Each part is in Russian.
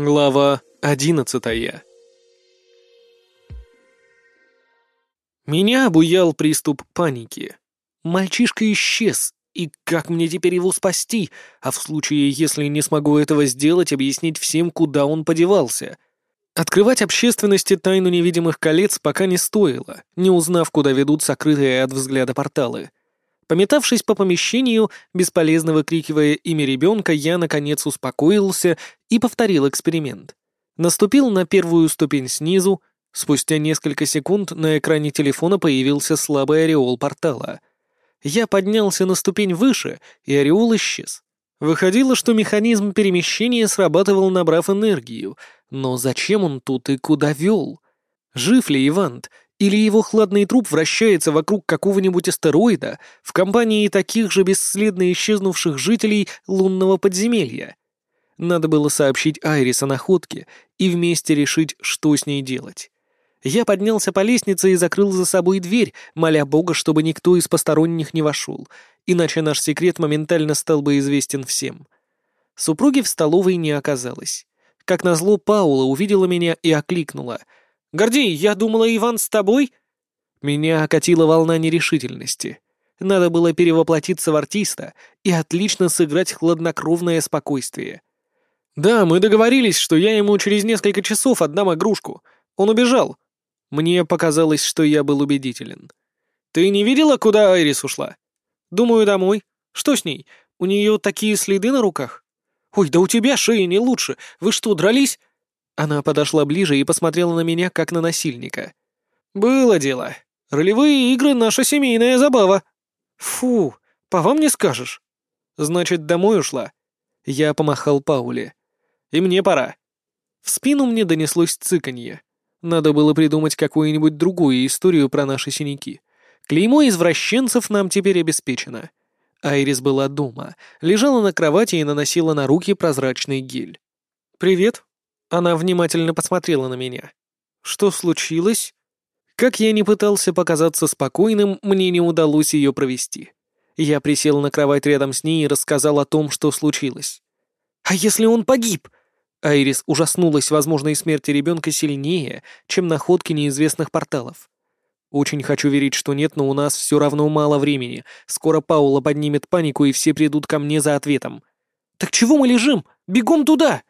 Глава одиннадцатая Меня обуял приступ паники. Мальчишка исчез, и как мне теперь его спасти, а в случае, если не смогу этого сделать, объяснить всем, куда он подевался? Открывать общественности тайну невидимых колец пока не стоило, не узнав, куда ведут сокрытые от взгляда порталы. Пометавшись по помещению, бесполезно выкрикивая имя ребенка, я, наконец, успокоился и повторил эксперимент. Наступил на первую ступень снизу, спустя несколько секунд на экране телефона появился слабый ореол портала. Я поднялся на ступень выше, и ореол исчез. Выходило, что механизм перемещения срабатывал, набрав энергию, но зачем он тут и куда вел? Жив ли Ивант, или его хладный труп вращается вокруг какого-нибудь астероида в компании таких же бесследно исчезнувших жителей лунного подземелья. Надо было сообщить Айрис о находке и вместе решить, что с ней делать. Я поднялся по лестнице и закрыл за собой дверь, моля Бога, чтобы никто из посторонних не вошел, иначе наш секрет моментально стал бы известен всем. Супруги в столовой не оказалось. Как назло, Паула увидела меня и окликнула — «Гордей, я думала, Иван с тобой?» Меня окатила волна нерешительности. Надо было перевоплотиться в артиста и отлично сыграть хладнокровное спокойствие. «Да, мы договорились, что я ему через несколько часов отдам игрушку. Он убежал». Мне показалось, что я был убедителен. «Ты не видела, куда Айрис ушла?» «Думаю, домой. Что с ней? У нее такие следы на руках?» «Ой, да у тебя шея не лучше. Вы что, дрались?» Она подошла ближе и посмотрела на меня, как на насильника. «Было дело. Ролевые игры — наша семейная забава». «Фу, по вам не скажешь». «Значит, домой ушла?» Я помахал Пауле. «И мне пора». В спину мне донеслось цыканье. Надо было придумать какую-нибудь другую историю про наши синяки. Клеймо извращенцев нам теперь обеспечено. Айрис была дома, лежала на кровати и наносила на руки прозрачный гель. «Привет», она внимательно посмотрела на меня. «Что случилось?» Как я не пытался показаться спокойным, мне не удалось ее провести. Я присел на кровать рядом с ней и рассказал о том, что случилось. «А если он погиб?» Айрис ужаснулась возможной смерти ребенка сильнее, чем находки неизвестных порталов. «Очень хочу верить, что нет, но у нас все равно мало времени. Скоро Паула поднимет панику, и все придут ко мне за ответом». «Так чего мы лежим? Бегом туда!»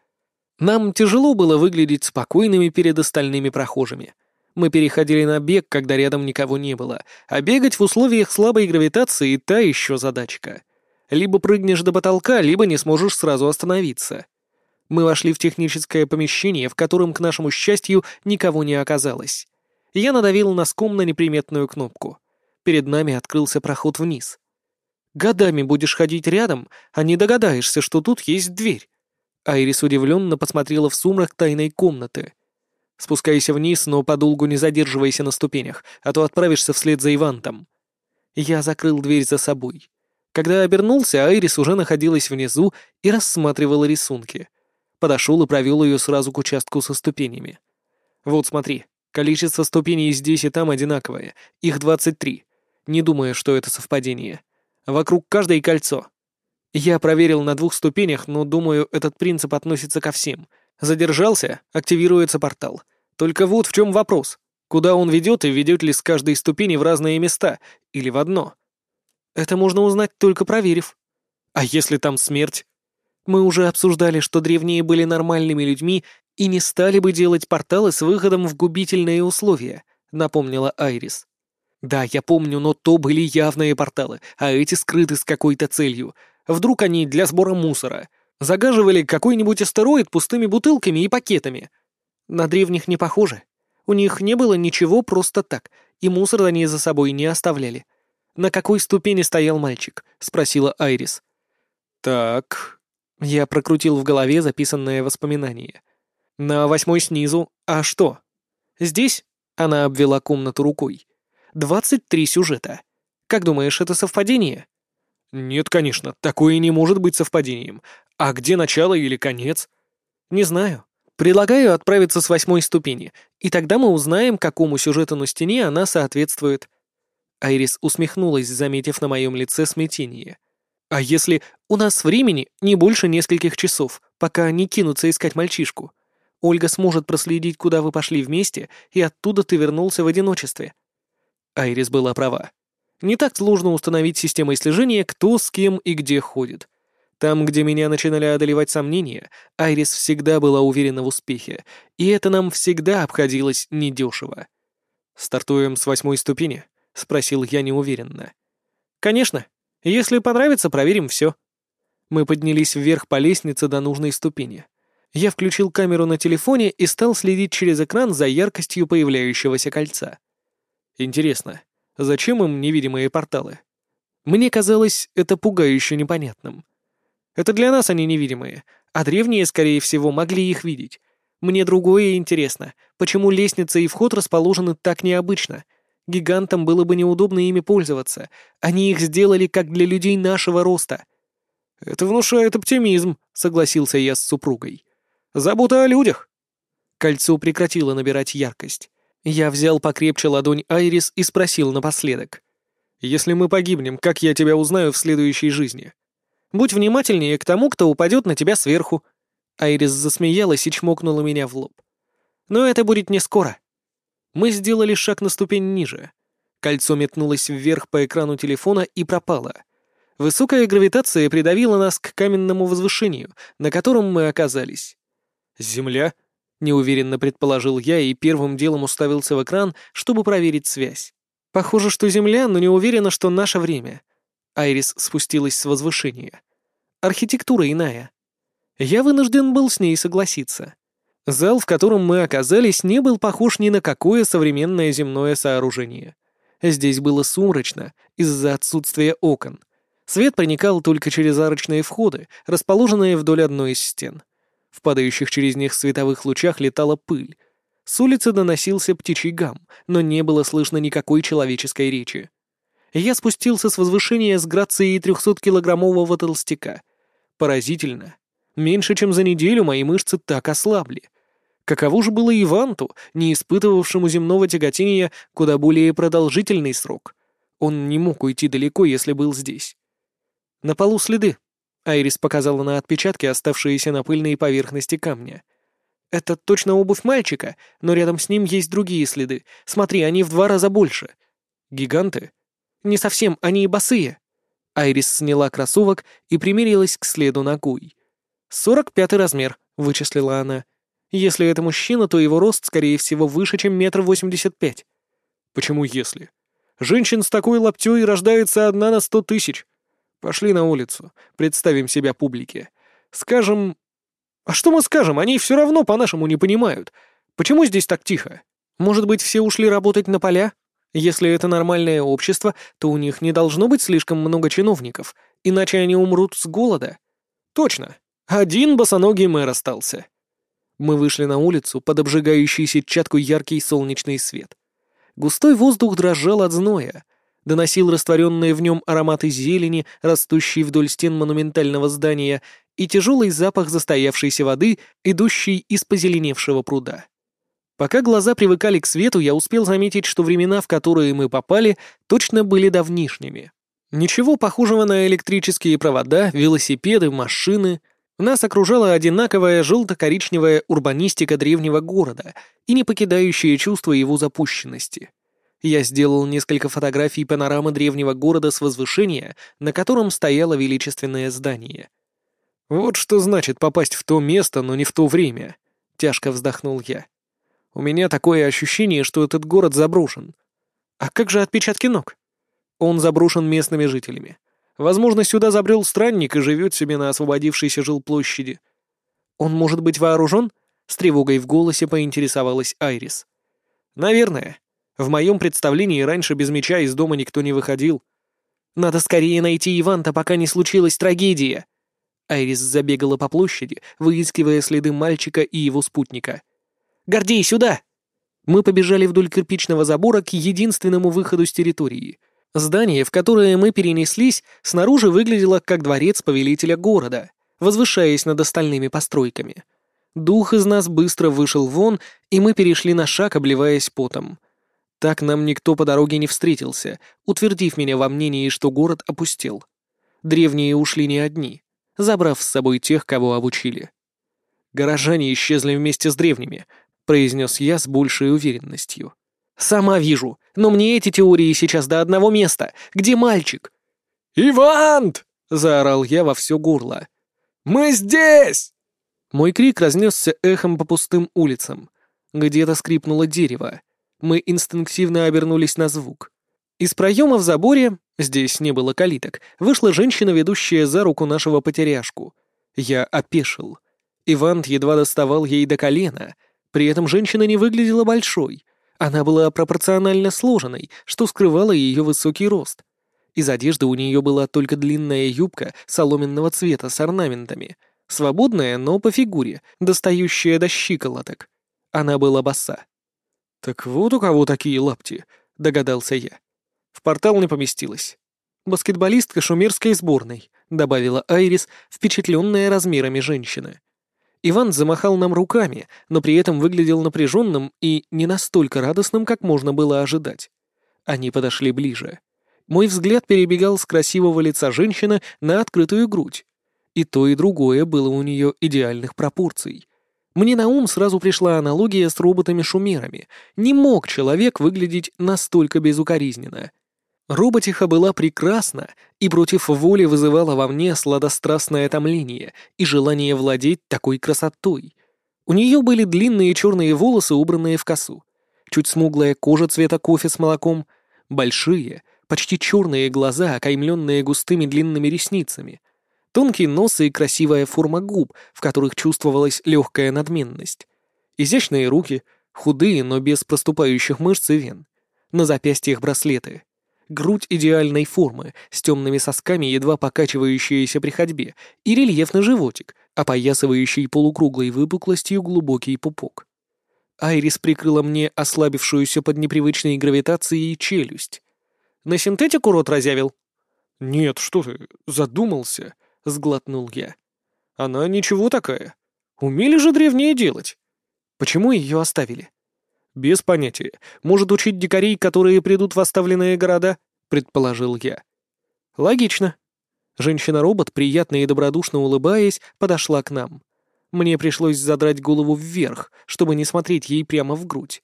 Нам тяжело было выглядеть спокойными перед остальными прохожими. Мы переходили на бег, когда рядом никого не было, а бегать в условиях слабой гравитации — та еще задачка. Либо прыгнешь до потолка, либо не сможешь сразу остановиться. Мы вошли в техническое помещение, в котором, к нашему счастью, никого не оказалось. Я надавил носком на неприметную кнопку. Перед нами открылся проход вниз. Годами будешь ходить рядом, а не догадаешься, что тут есть дверь. Айрис удивленно посмотрела в сумрак тайной комнаты. «Спускайся вниз, но подолгу не задерживайся на ступенях, а то отправишься вслед за Ивантом». Я закрыл дверь за собой. Когда обернулся, Айрис уже находилась внизу и рассматривала рисунки. Подошел и провел ее сразу к участку со ступенями. «Вот смотри, количество ступеней здесь и там одинаковое, их 23. Не думаю, что это совпадение. Вокруг каждой кольцо. Я проверил на двух ступенях, но, думаю, этот принцип относится ко всем. Задержался, активируется портал. Только вот в чем вопрос. Куда он ведет и ведет ли с каждой ступени в разные места или в одно? Это можно узнать только проверив. А если там смерть? Мы уже обсуждали, что древние были нормальными людьми и не стали бы делать порталы с выходом в губительные условия, напомнила Айрис. Да, я помню, но то были явные порталы, а эти скрыты с какой-то целью, Вдруг они для сбора мусора. Загаживали какой-нибудь астероид пустыми бутылками и пакетами. На древних не похоже. У них не было ничего просто так, и мусор они за собой не оставляли. «На какой ступени стоял мальчик?» — спросила Айрис. «Так...» — я прокрутил в голове записанное воспоминание. «На восьмой снизу. А что?» «Здесь?» — она обвела комнату рукой. «Двадцать три сюжета. Как думаешь, это совпадение?» «Нет, конечно, такое не может быть совпадением. А где начало или конец?» «Не знаю. Предлагаю отправиться с восьмой ступени, и тогда мы узнаем, какому сюжету на стене она соответствует». Айрис усмехнулась, заметив на моем лице смятение. «А если у нас времени не больше нескольких часов, пока не кинутся искать мальчишку? Ольга сможет проследить, куда вы пошли вместе, и оттуда ты вернулся в одиночестве». Айрис была права. Не так сложно установить системой слежения, кто с кем и где ходит. Там, где меня начинали одолевать сомнения, Айрис всегда была уверена в успехе, и это нам всегда обходилось недешево. «Стартуем с восьмой ступени?» — спросил я неуверенно. «Конечно. Если понравится, проверим все». Мы поднялись вверх по лестнице до нужной ступени. Я включил камеру на телефоне и стал следить через экран за яркостью появляющегося кольца. Интересно, зачем им невидимые порталы? Мне казалось это пугающе непонятным. Это для нас они невидимые, а древние, скорее всего, могли их видеть. Мне другое интересно, почему лестница и вход расположены так необычно. Гигантам было бы неудобно ими пользоваться. Они их сделали как для людей нашего роста. «Это внушает оптимизм», — согласился я с супругой. «Забота о людях». Кольцо прекратило набирать яркость. Я взял покрепче ладонь Айрис и спросил напоследок. «Если мы погибнем, как я тебя узнаю в следующей жизни?» Будь внимательнее к тому, кто упадет на тебя сверху». Айрис засмеялась и чмокнула меня в лоб. «Но это будет не скоро». Мы сделали шаг на ступень ниже. Кольцо метнулось вверх по экрану телефона и пропало. Высокая гравитация придавила нас к каменному возвышению, на котором мы оказались. «Земля?» — неуверенно предположил я и первым делом уставился в экран, чтобы проверить связь. «Похоже, что Земля, но не уверена, что наше время. Айрис спустилась с возвышения. Архитектура иная. Я вынужден был с ней согласиться. Зал, в котором мы оказались, не был похож ни на какое современное земное сооружение. Здесь было сумрачно из-за отсутствия окон. Свет проникал только через арочные входы, расположенные вдоль одной из стен. В падающих через них световых лучах летала пыль. С улицы доносился птичий гам, но не было слышно никакой человеческой речи. Я спустился с возвышения с грацией 300-килограммового толстяка. Поразительно. Меньше чем за неделю мои мышцы так ослабли. Каково же было Иванту, не испытывавшему земного тяготения куда более продолжительный срок? Он не мог уйти далеко, если был здесь. На полу следы. Айрис показала на отпечатки, оставшиеся на пыльной поверхности камня. Это точно обувь мальчика, но рядом с ним есть другие следы. Смотри, они в два раза больше. Гиганты? Не совсем, они и босые». Айрис сняла кроссовок и примерилась к следу ногой. «Сорок пятый размер», — вычислила она. «Если это мужчина, то его рост, скорее всего, выше, чем метр восемьдесят пять». «Почему «если»? Женщин с такой лаптёй рождается одна на сто тысяч. Пошли на улицу, представим себя публике. Скажем... А что мы скажем? Они все равно по-нашему не понимают. Почему здесь так тихо? Может быть, все ушли работать на поля? Если это нормальное общество, то у них не должно быть слишком много чиновников, иначе они умрут с голода. Точно. Один босоногий мэр остался. Мы вышли на улицу под обжигающий сетчатку яркий солнечный свет. Густой воздух дрожал от зноя, доносил растворенные в нем ароматы зелени, растущей вдоль стен монументального здания, и тяжелый запах застоявшейся воды, идущий из позеленевшего пруда. Пока глаза привыкали к свету, я успел заметить, что времена, в которые мы попали, точно были давнишними. Ничего похожего на электрические провода, велосипеды, машины. Нас окружала одинаковая желто-коричневая урбанистика древнего города и не покидающее чувство его запущенности. Я сделал несколько фотографий панорамы древнего города с возвышения, на котором стояло величественное здание. «Вот что значит попасть в то место, но не в то время», — тяжко вздохнул я. У меня такое ощущение, что этот город заброшен. А как же отпечатки ног? Он заброшен местными жителями. Возможно, сюда забрел странник и живет себе на освободившейся жилплощади. Он может быть вооружен? С тревогой в голосе поинтересовалась Айрис. Наверное. В моем представлении раньше без меча из дома никто не выходил. Надо скорее найти Иванта, пока не случилась трагедия. Айрис забегала по площади, выискивая следы мальчика и его спутника. Гордей, сюда!» Мы побежали вдоль кирпичного забора к единственному выходу с территории. Здание, в которое мы перенеслись, снаружи выглядело как дворец повелителя города, возвышаясь над остальными постройками. Дух из нас быстро вышел вон, и мы перешли на шаг, обливаясь потом. Так нам никто по дороге не встретился, утвердив меня во мнении, что город опустел. Древние ушли не одни, забрав с собой тех, кого обучили. Горожане исчезли вместе с древними», — произнес я с большей уверенностью. «Сама вижу, но мне эти теории сейчас до одного места. Где мальчик?» «Ивант!» — заорал я во все горло. «Мы здесь!» Мой крик разнесся эхом по пустым улицам. Где-то скрипнуло дерево. Мы инстинктивно обернулись на звук. Из проема в заборе, здесь не было калиток, вышла женщина, ведущая за руку нашего потеряшку. Я опешил. Ивант едва доставал ей до колена. При этом женщина не выглядела большой. Она была пропорционально сложенной, что скрывало ее высокий рост. Из одежды у нее была только длинная юбка соломенного цвета с орнаментами — Свободная, но по фигуре, достающая до щиколоток. Она была боса. «Так вот у кого такие лапти», — догадался я. В портал не поместилась. «Баскетболистка шумерской сборной», — добавила Айрис, впечатленная размерами женщины. Иван замахал нам руками, но при этом выглядел напряженным и не настолько радостным, как можно было ожидать. Они подошли ближе. Мой взгляд перебегал с красивого лица женщины на открытую грудь. И то, и другое было у нее идеальных пропорций. Мне на ум сразу пришла аналогия с роботами-шумерами. Не мог человек выглядеть настолько безукоризненно. Роботиха была прекрасна и против воли вызывала во мне сладострастное томление и желание владеть такой красотой. У нее были длинные черные волосы, убранные в косу, чуть смуглая кожа цвета кофе с молоком, большие, почти черные глаза, окаймленные густыми длинными ресницами, Тонкий нос и красивая форма губ, в которых чувствовалась легкая надменность. Изящные руки, худые, но без проступающих мышц и вен. На запястьях браслеты. Грудь идеальной формы, с темными сосками, едва покачивающиеся при ходьбе, и рельефный животик, опоясывающий полукруглой выпуклостью глубокий пупок. Айрис прикрыла мне ослабившуюся под непривычной гравитацией челюсть. «На синтетику рот разявил?» «Нет, что ты, задумался», — сглотнул я. «Она ничего такая. Умели же древние делать. Почему ее оставили?» «Без понятия. Может, учить дикарей, которые придут в оставленные города?» — предположил я. «Логично». Женщина-робот, приятно и добродушно улыбаясь, подошла к нам. Мне пришлось задрать голову вверх, чтобы не смотреть ей прямо в грудь.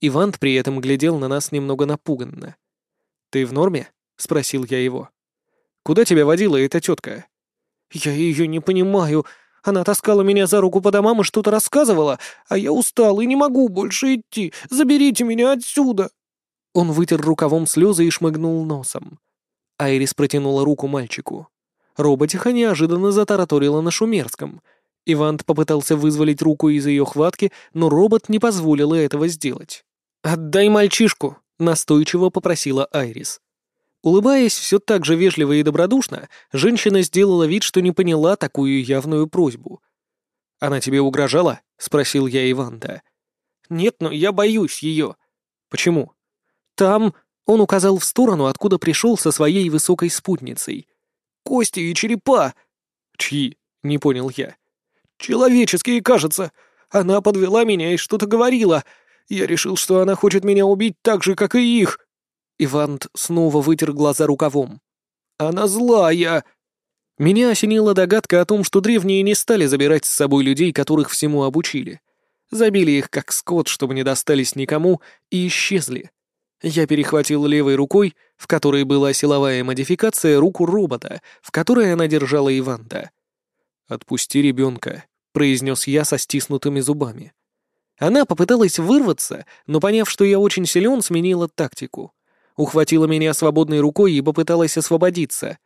Ивант при этом глядел на нас немного напуганно. «Ты в норме?» — спросил я его. «Куда тебя водила эта тетка?» «Я ее не понимаю. Она таскала меня за руку по домам и что-то рассказывала, а я устал и не могу больше идти. Заберите меня отсюда!» Он вытер рукавом слезы и шмыгнул носом. Айрис протянула руку мальчику. Роботиха неожиданно затараторила на шумерском. Ивант попытался вызволить руку из ее хватки, но робот не позволил этого сделать. «Отдай мальчишку!» — настойчиво попросила Айрис. Улыбаясь все так же вежливо и добродушно, женщина сделала вид, что не поняла такую явную просьбу. «Она тебе угрожала?» — спросил я Иванда. «Нет, но я боюсь ее». «Почему?» «Там...» — он указал в сторону, откуда пришел со своей высокой спутницей. «Кости и черепа!» «Чьи?» — не понял я. «Человеческие, кажется. Она подвела меня и что-то говорила. Я решил, что она хочет меня убить так же, как и их». Ивант снова вытер глаза рукавом. «Она злая!» Меня осенила догадка о том, что древние не стали забирать с собой людей, которых всему обучили. Забили их как скот, чтобы не достались никому, и исчезли. Я перехватил левой рукой, в которой была силовая модификация, руку робота, в которой она держала Иванта. «Отпусти ребенка», — произнес я со стиснутыми зубами. Она попыталась вырваться, но, поняв, что я очень силен, сменила тактику ухватила меня свободной рукой и попыталась освободиться.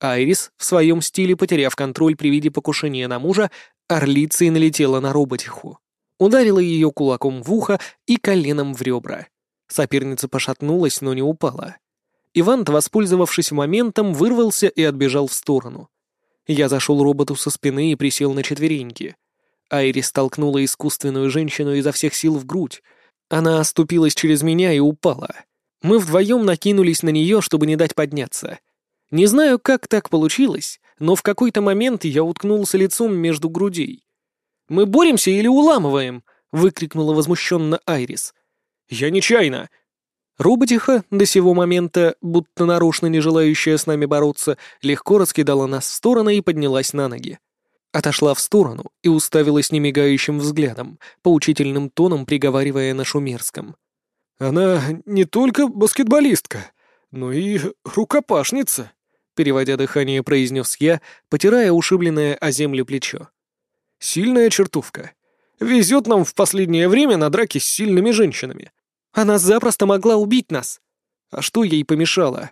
Айрис, в своем стиле потеряв контроль при виде покушения на мужа, орлицей налетела на роботиху. Ударила ее кулаком в ухо и коленом в ребра. Соперница пошатнулась, но не упала. Иван, воспользовавшись моментом, вырвался и отбежал в сторону. Я зашел роботу со спины и присел на четвереньки. Айрис толкнула искусственную женщину изо всех сил в грудь. Она оступилась через меня и упала. Мы вдвоем накинулись на нее, чтобы не дать подняться. Не знаю, как так получилось, но в какой-то момент я уткнулся лицом между грудей. «Мы боремся или уламываем?» — выкрикнула возмущенно Айрис. «Я нечаянно!» Роботиха, до сего момента, будто нарочно не желающая с нами бороться, легко раскидала нас в стороны и поднялась на ноги. Отошла в сторону и уставилась немигающим взглядом, поучительным тоном приговаривая на шумерском. «Она не только баскетболистка, но и рукопашница», переводя дыхание, произнес я, потирая ушибленное о землю плечо. «Сильная чертовка. Везет нам в последнее время на драки с сильными женщинами. Она запросто могла убить нас. А что ей помешало?»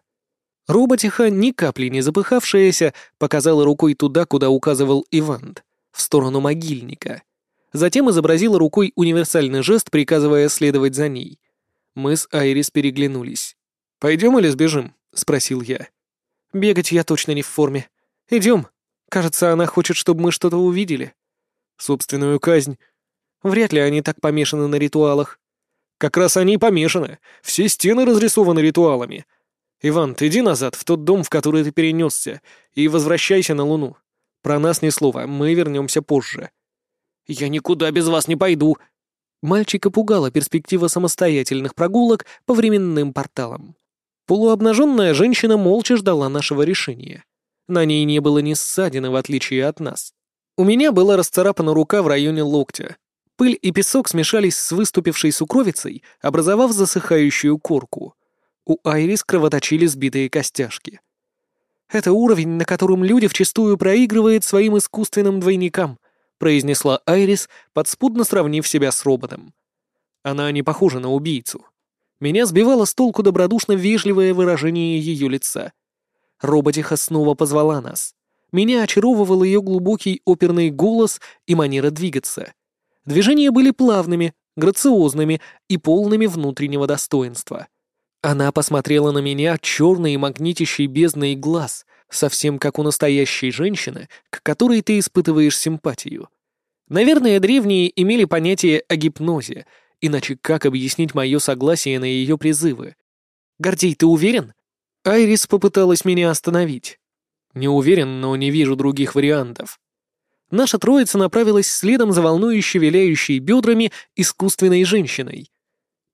Роботиха, ни капли не запыхавшаяся, показала рукой туда, куда указывал Ивант, в сторону могильника. Затем изобразила рукой универсальный жест, приказывая следовать за ней. Мы с Айрис переглянулись. «Пойдем или сбежим?» — спросил я. «Бегать я точно не в форме. Идем. Кажется, она хочет, чтобы мы что-то увидели». «Собственную казнь». «Вряд ли они так помешаны на ритуалах». «Как раз они помешаны. Все стены разрисованы ритуалами. Иван, ты иди назад, в тот дом, в который ты перенесся, и возвращайся на Луну. Про нас ни слова, мы вернемся позже». «Я никуда без вас не пойду». Мальчика пугала перспектива самостоятельных прогулок по временным порталам. Полуобнаженная женщина молча ждала нашего решения. На ней не было ни ссадины, в отличие от нас. У меня была расцарапана рука в районе локтя. Пыль и песок смешались с выступившей сукровицей, образовав засыхающую корку. У Айрис кровоточили сбитые костяшки. «Это уровень, на котором люди вчастую проигрывают своим искусственным двойникам», произнесла Айрис, подспудно сравнив себя с роботом. Она не похожа на убийцу. Меня сбивало с толку добродушно вежливое выражение ее лица. Роботиха снова позвала нас. Меня очаровывал ее глубокий оперный голос и манера двигаться. Движения были плавными, грациозными и полными внутреннего достоинства. Она посмотрела на меня черный магнитящий бездной глаз, совсем как у настоящей женщины, к которой ты испытываешь симпатию. Наверное, древние имели понятие о гипнозе, иначе как объяснить мое согласие на ее призывы? «Гордей, ты уверен?» Айрис попыталась меня остановить. Не уверен, но не вижу других вариантов. Наша троица направилась следом за волнующе виляющей бедрами искусственной женщиной.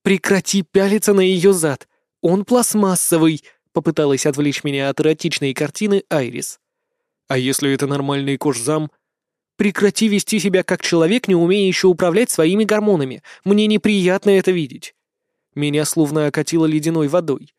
«Прекрати пялиться на ее зад! «Он пластмассовый», — попыталась отвлечь меня от эротичной картины Айрис. «А если это нормальный кожзам?» «Прекрати вести себя как человек, не умеющий управлять своими гормонами. Мне неприятно это видеть». Меня словно окатило ледяной водой.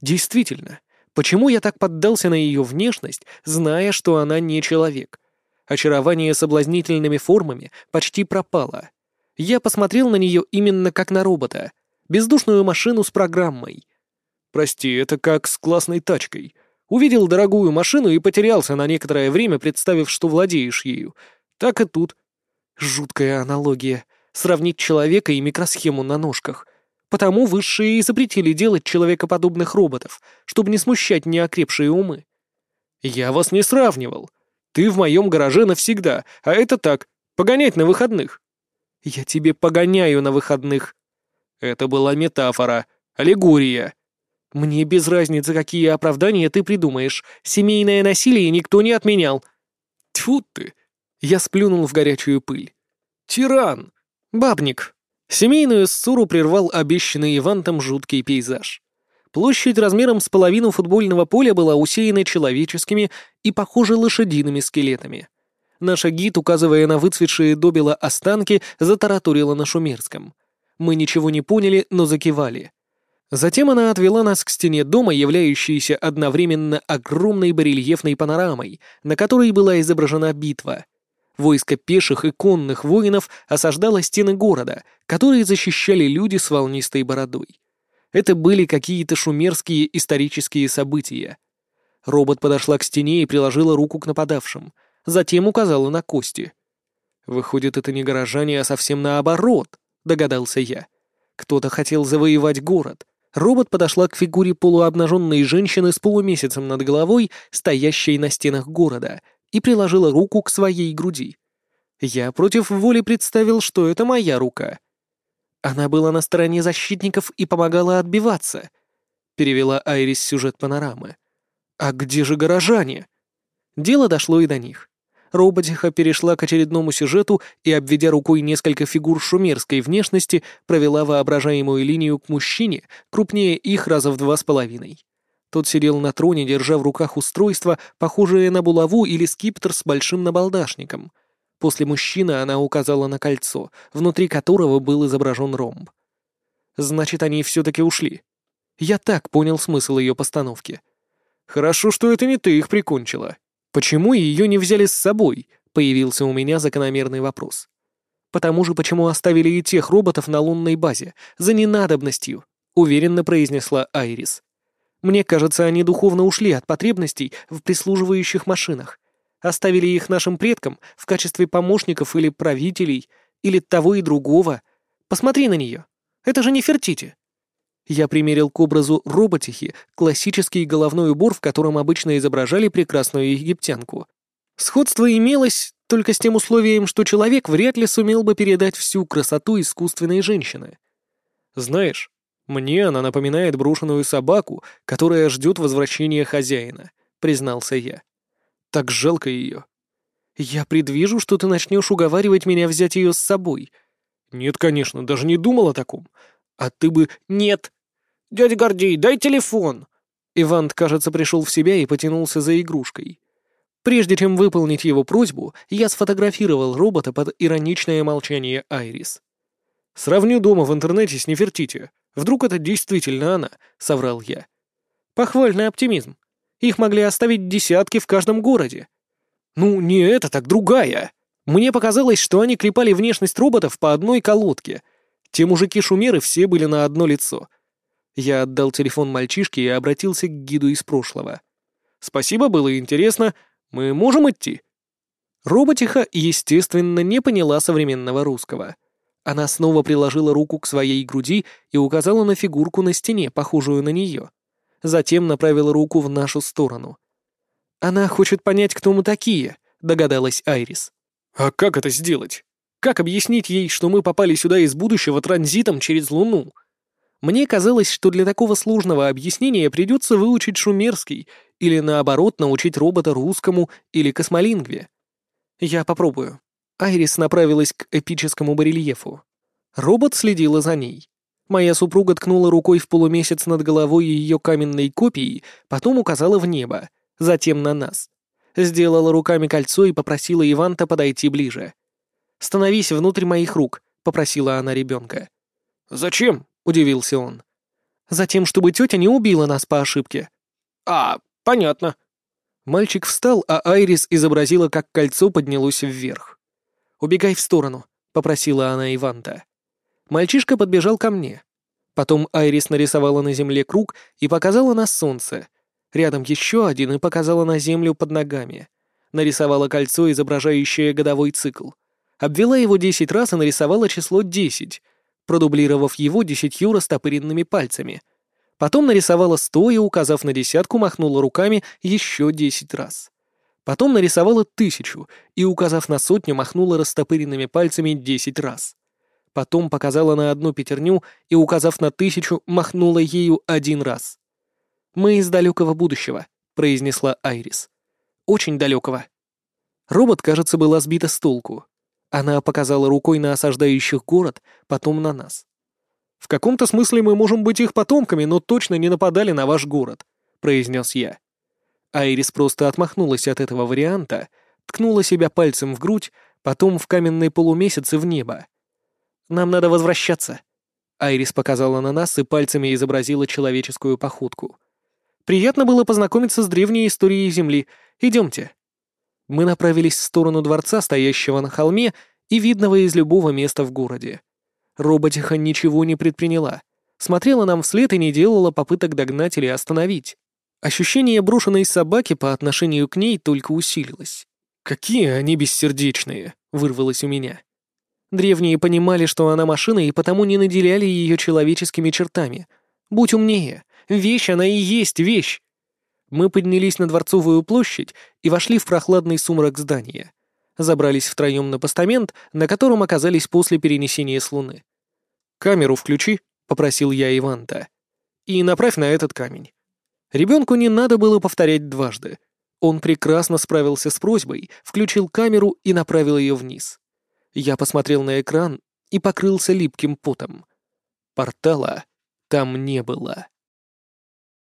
Действительно, почему я так поддался на ее внешность, зная, что она не человек? Очарование соблазнительными формами почти пропало. Я посмотрел на нее именно как на робота. Бездушную машину с программой. Прости, это как с классной тачкой. Увидел дорогую машину и потерялся на некоторое время, представив, что владеешь ею. Так и тут. Жуткая аналогия. Сравнить человека и микросхему на ножках. Потому высшие и запретили делать человекоподобных роботов, чтобы не смущать неокрепшие умы. Я вас не сравнивал. Ты в моем гараже навсегда, а это так, погонять на выходных. Я тебе погоняю на выходных. Это была метафора, аллегория. «Мне без разницы, какие оправдания ты придумаешь. Семейное насилие никто не отменял». «Тьфу ты!» Я сплюнул в горячую пыль. «Тиран!» «Бабник!» Семейную ссору прервал обещанный Ивантом жуткий пейзаж. Площадь размером с половину футбольного поля была усеяна человеческими и, похоже, лошадиными скелетами. Наша гид, указывая на выцветшие добела останки, затараторила на шумерском. Мы ничего не поняли, но закивали. Затем она отвела нас к стене дома, являющейся одновременно огромной барельефной панорамой, на которой была изображена битва. Войско пеших и конных воинов осаждало стены города, которые защищали люди с волнистой бородой. Это были какие-то шумерские исторические события. Робот подошла к стене и приложила руку к нападавшим, затем указала на кости. «Выходит, это не горожане, а совсем наоборот», — догадался я. Кто-то хотел завоевать город, робот подошла к фигуре полуобнаженной женщины с полумесяцем над головой, стоящей на стенах города, и приложила руку к своей груди. Я против воли представил, что это моя рука. Она была на стороне защитников и помогала отбиваться. Перевела Айрис сюжет панорамы. А где же горожане? Дело дошло и до них. Роботиха перешла к очередному сюжету и, обведя рукой несколько фигур шумерской внешности, провела воображаемую линию к мужчине, крупнее их раза в два с половиной. Тот сидел на троне, держа в руках устройство, похожее на булаву или скиптер с большим набалдашником. После мужчины она указала на кольцо, внутри которого был изображен ромб. Значит, они все-таки ушли. Я так понял смысл ее постановки. Хорошо, что это не ты их прикончила. Почему ее не взяли с собой? Появился у меня закономерный вопрос. Потому же, почему оставили и тех роботов на лунной базе, за ненадобностью, уверенно произнесла Айрис. Мне кажется, они духовно ушли от потребностей в прислуживающих машинах. Оставили их нашим предкам в качестве помощников или правителей, или того и другого. Посмотри на нее. Это же не Фертити. Я примерил к образу роботихи классический головной убор, в котором обычно изображали прекрасную египтянку. Сходство имелось только с тем условием, что человек вряд ли сумел бы передать всю красоту искусственной женщины. Знаешь, мне она напоминает брошенную собаку, которая ждет возвращения хозяина, признался я. Так жалко ее. Я предвижу, что ты начнешь уговаривать меня взять ее с собой. Нет, конечно, даже не думал о таком. А ты бы... Нет, «Дядя Гордей, дай телефон!» Иван, кажется, пришел в себя и потянулся за игрушкой. Прежде чем выполнить его просьбу, я сфотографировал робота под ироничное молчание Айрис. «Сравню дома в интернете с Нефертити. Вдруг это действительно она», — соврал я. «Похвальный оптимизм. Их могли оставить десятки в каждом городе». «Ну, не это, так другая. Мне показалось, что они клепали внешность роботов по одной колодке. Те мужики-шумеры все были на одно лицо. Я отдал телефон мальчишке и обратился к гиду из прошлого. «Спасибо, было интересно. Мы можем идти?» Роботиха, естественно, не поняла современного русского. Она снова приложила руку к своей груди и указала на фигурку на стене, похожую на нее. Затем направила руку в нашу сторону. «Она хочет понять, кто мы такие», — догадалась Айрис. «А как это сделать? Как объяснить ей, что мы попали сюда из будущего транзитом через Луну?» Мне казалось, что для такого сложного объяснения придется выучить шумерский или, наоборот, научить робота русскому или космолингве. Я попробую. Айрис направилась к эпическому барельефу. Робот следила за ней. Моя супруга ткнула рукой в полумесяц над головой ее каменной копией, потом указала в небо, затем на нас. Сделала руками кольцо и попросила Иванта подойти ближе. «Становись внутрь моих рук», — попросила она ребенка. «Зачем?» Удивился он. «Затем, чтобы тетя не убила нас по ошибке». «А, понятно». Мальчик встал, а Айрис изобразила, как кольцо поднялось вверх. «Убегай в сторону», — попросила она Иванта. Мальчишка подбежал ко мне. Потом Айрис нарисовала на земле круг и показала на солнце. Рядом еще один и показала на землю под ногами. Нарисовала кольцо, изображающее годовой цикл. Обвела его десять раз и нарисовала число десять — продублировав его десятью растопыренными пальцами. Потом нарисовала стоя, указав на десятку, махнула руками еще десять раз. Потом нарисовала тысячу и, указав на сотню, махнула растопыренными пальцами десять раз. Потом показала на одну пятерню и, указав на тысячу, махнула ею один раз. «Мы из далекого будущего», — произнесла Айрис. «Очень далекого». Робот, кажется, была сбита с толку. Она показала рукой на осаждающих город, потом на нас. «В каком-то смысле мы можем быть их потомками, но точно не нападали на ваш город», — произнес я. Айрис просто отмахнулась от этого варианта, ткнула себя пальцем в грудь, потом в каменный полумесяц и в небо. «Нам надо возвращаться». Айрис показала на нас и пальцами изобразила человеческую походку. «Приятно было познакомиться с древней историей Земли. Идемте». Мы направились в сторону дворца, стоящего на холме и видного из любого места в городе. Роботиха ничего не предприняла. Смотрела нам вслед и не делала попыток догнать или остановить. Ощущение брошенной собаки по отношению к ней только усилилось. «Какие они бессердечные!» — вырвалось у меня. Древние понимали, что она машина, и потому не наделяли ее человеческими чертами. Будь умнее. Вещь она и есть вещь. Мы поднялись на Дворцовую площадь и вошли в прохладный сумрак здания. Забрались втроем на постамент, на котором оказались после перенесения с Луны. «Камеру включи», — попросил я Иванта. «И направь на этот камень». Ребенку не надо было повторять дважды. Он прекрасно справился с просьбой, включил камеру и направил ее вниз. Я посмотрел на экран и покрылся липким потом. Портала там не было.